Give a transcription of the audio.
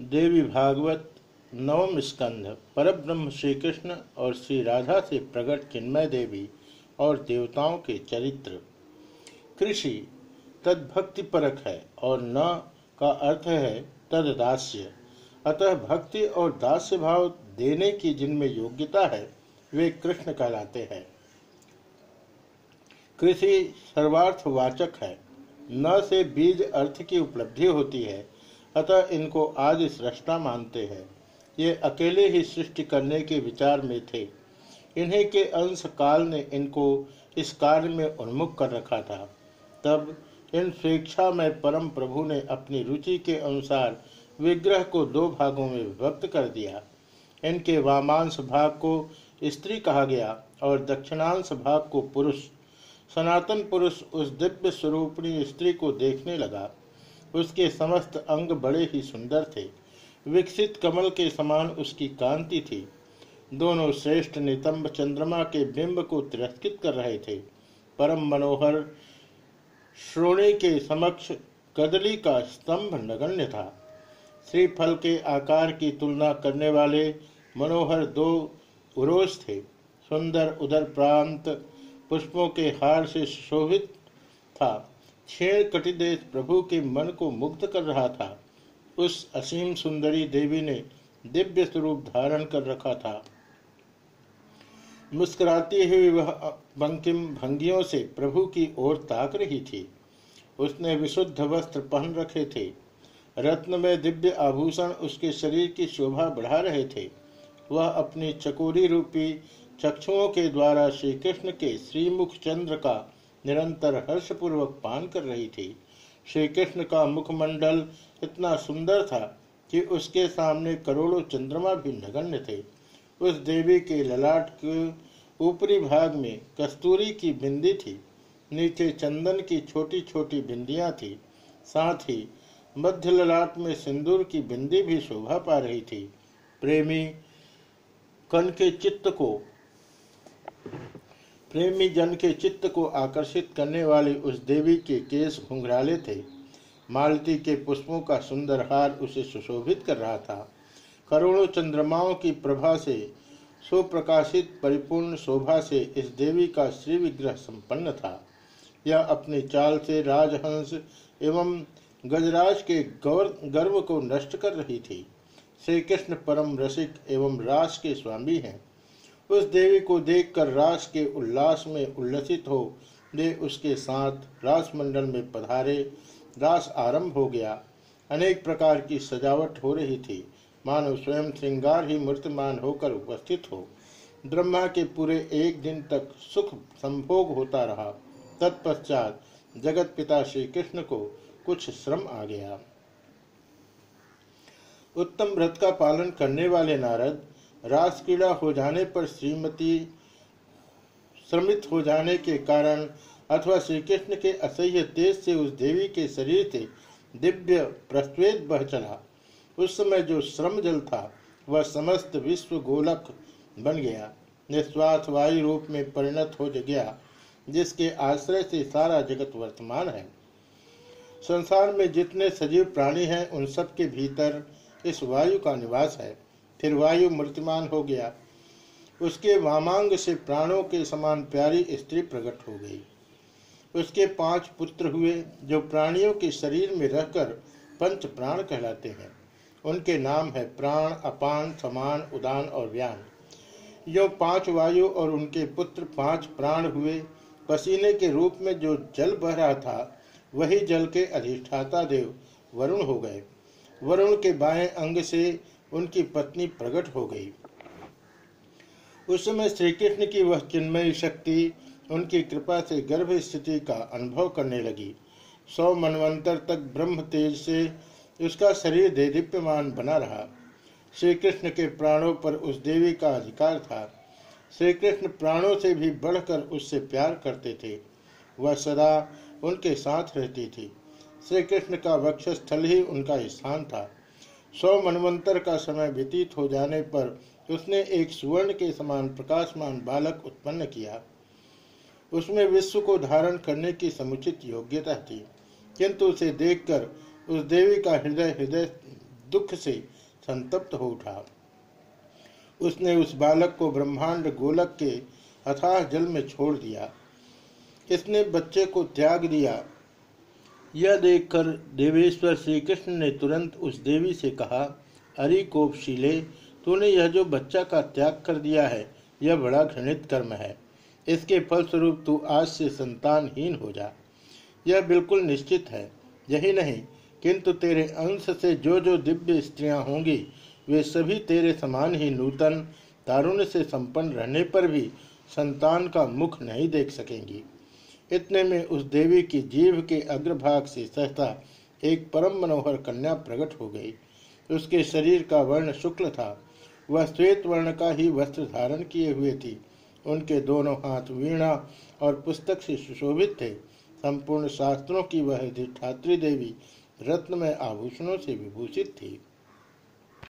देवी भागवत नवम स्कंध। परब्रह्म श्री कृष्ण और श्री राधा से प्रकट चिन्मय देवी और देवताओं के चरित्र। कृषि तद्भक्ति परक है और न का अर्थ है तद दास्य अतः भक्ति और दास्य भाव देने की जिनमें योग्यता है, वे कृष्ण कहलाते हैं। कृषि सर्वार्थवाचक है। न से बीज अर्थ की उपलब्धि होती है अतः इनको आदि सृष्टा मानते हैं। ये अकेले ही सृष्टि करने के विचार में थे। इन्हीं के अंश काल ने इनको इस कार्य में उन्मुख कर रखा था। तब इन स्वेच्छा में परम प्रभु ने अपनी रुचि के अनुसार विग्रह को दो भागों में विभक्त कर दिया। इनके वामांश भाग को स्त्री कहा गया और दक्षिणांश भाग को पुरुष। सनातन पुरुष उस दिव्य स्वरूपणी स्त्री को देखने लगा। उसके समस्त अंग बड़े ही सुंदर थे। विकसित कमल के समान उसकी कांति थी। दोनों श्रेष्ठ नितंब चंद्रमा के बिंब को तिरस्कृत कर रहे थे। परम मनोहर श्रोणी के समक्ष कदली का स्तंभ नगण्य था। श्रीफल के आकार की तुलना करने वाले मनोहर दो उरोज थे। सुंदर उदर प्रांत पुष्पों के हार से शोभित था। क्षीण कटिदेश प्रभु के मन को मुग्ध कर रहा था। उस असीम सुंदरी देवी ने दिव्य स्वरूप धारण कर रखा था। मुस्कुराती हुई वह बंकिम भंगियों से प्रभु की ओर ताक रही थी। उसने विशुद्ध वस्त्र पहन रखे थे। रत्न में दिव्य आभूषण उसके शरीर की शोभा बढ़ा रहे थे। वह अपनी चकोरी रूपी चक्षुओं के द्वारा श्री कृष्ण के श्रीमुख चंद्र का निरंतर हर्षपूर्वक पान कर रही थी। श्री कृष्ण का मुखमंडल इतना सुंदर था कि उसके सामने करोड़ों चंद्रमा भी नगण्य थे। उस देवी के ललाट के ऊपरी भाग में कस्तूरी की बिंदी थी। नीचे चंदन की छोटी छोटी बिंदियाँ थी। साथ ही मध्य ललाट में सिंदूर की बिंदी भी शोभा पा रही थी। प्रेमी, कन के चित्त को प्रेमी जन के चित्त को आकर्षित करने वाली उस देवी के केस घुंघराले थे। मालती के पुष्पों का सुंदर हार उसे सुशोभित कर रहा था। करोड़ों चंद्रमाओं की प्रभा से सुप्रकाशित परिपूर्ण शोभा से इस देवी का श्री विग्रह संपन्न था। यह अपनी चाल से राजहंस एवं गजराज के गौर, गर्व को नष्ट कर रही थी। श्री कृष्ण परम रसिक एवं रास के स्वामी हैं। उस देवी को देखकर रास के उल्लास में उल्लसित हो, वे उसके साथ रास मंडल में पधारे। रास आरंभ हो गया। अनेक प्रकार की सजावट हो रही थी। मानो स्वयं श्रृंगार ही मूर्तमान होकर उपस्थित हो। ब्रह्मा के पूरे एक दिन तक सुख संभोग होता रहा। तत्पश्चात जगत पिता श्री कृष्ण को कुछ श्रम आ गया। उत्तम व्रत का पालन करने वाले नारद रास क्रीड़ा हो जाने पर श्रीमती श्रमित हो जाने के कारण अथवा श्री कृष्ण के असह्य तेज से उस देवी के शरीर से दिव्य प्रस्वेद बह चला उस समय जो श्रम जल था, वह समस्त विश्व गोलक बन गया। निस्वार्थ वायु रूप में परिणत हो गया, जिसके आश्रय से सारा जगत वर्तमान है। संसार में जितने सजीव प्राणी हैं, उन सब के भीतर इस वायु का निवास है। फिर वायु मूर्तिमान हो गया। उसके वामांग से प्राणों के समान प्यारी स्त्री प्रकट हो गई। उसके पाँच पुत्र हुए, जो प्राणियों के शरीर में रहकर पंच प्राण कहलाते हैं। उनके नाम है प्राण, अपान, समान, उदान और व्यान। जो पाँच वायु और उनके पुत्र पाँच प्राण हुए। पसीने के रूप में जो जल बह रहा था, वही जल के अधिष्ठाता देव वरुण हो गए। वरुण के बाएँ अंग से उनकी पत्नी प्रकट हो गई। उस समय श्री कृष्ण की वह चिन्मयी शक्ति उनकी कृपा से गर्भ स्थिति का अनुभव करने लगी। सौ मनवंतर तक ब्रह्म तेज से उसका शरीर देदीप्यमान बना रहा। श्री कृष्ण के प्राणों पर उस देवी का अधिकार था। श्री कृष्ण प्राणों से भी बढ़कर उससे प्यार करते थे। वह सदा उनके साथ रहती थी। श्री कृष्ण का वक्षस्थल ही उनका स्थान था। सौ मनवंतर का समय व्यतीत हो जाने पर उसने एक सुवर्ण के समान प्रकाशमान बालक उत्पन्न किया। उसमें विश्व को धारण करने की समुचित योग्यता थी, किंतु उसे देखकर उस देवी का हृदय हृदय दुख से संतप्त हो उठा। उसने उस बालक को ब्रह्मांड गोलक के अथाह जल में छोड़ दिया। इसने बच्चे को त्याग दिया यह देखकर देवेश्वर श्री कृष्ण ने तुरंत उस देवी से कहा, अरि कोपशीले, तूने यह जो बच्चा का त्याग कर दिया है, यह बड़ा घृणित कर्म है। इसके फलस्वरूप तू आज से संतानहीन हो जा। यह बिल्कुल निश्चित है। यही नहीं, किंतु तेरे अंश से जो जो दिव्य स्त्रियाँ होंगी, वे सभी तेरे समान ही नूतन, तारुण्य से संपन्न रहने पर भी संतान का मुख नहीं देख सकेंगी। इतने में उस देवी की जीव के अग्रभाग से सहता एक परम मनोहर कन्या प्रकट हो गई। उसके शरीर का वर्ण शुक्ल था। वह श्वेत वर्ण का ही वस्त्र धारण किए हुए थी। उनके दोनों हाथ वीणा और पुस्तक से सुशोभित थे। संपूर्ण शास्त्रों की वह ठात्री देवी रत्न में आभूषणों से विभूषित थी।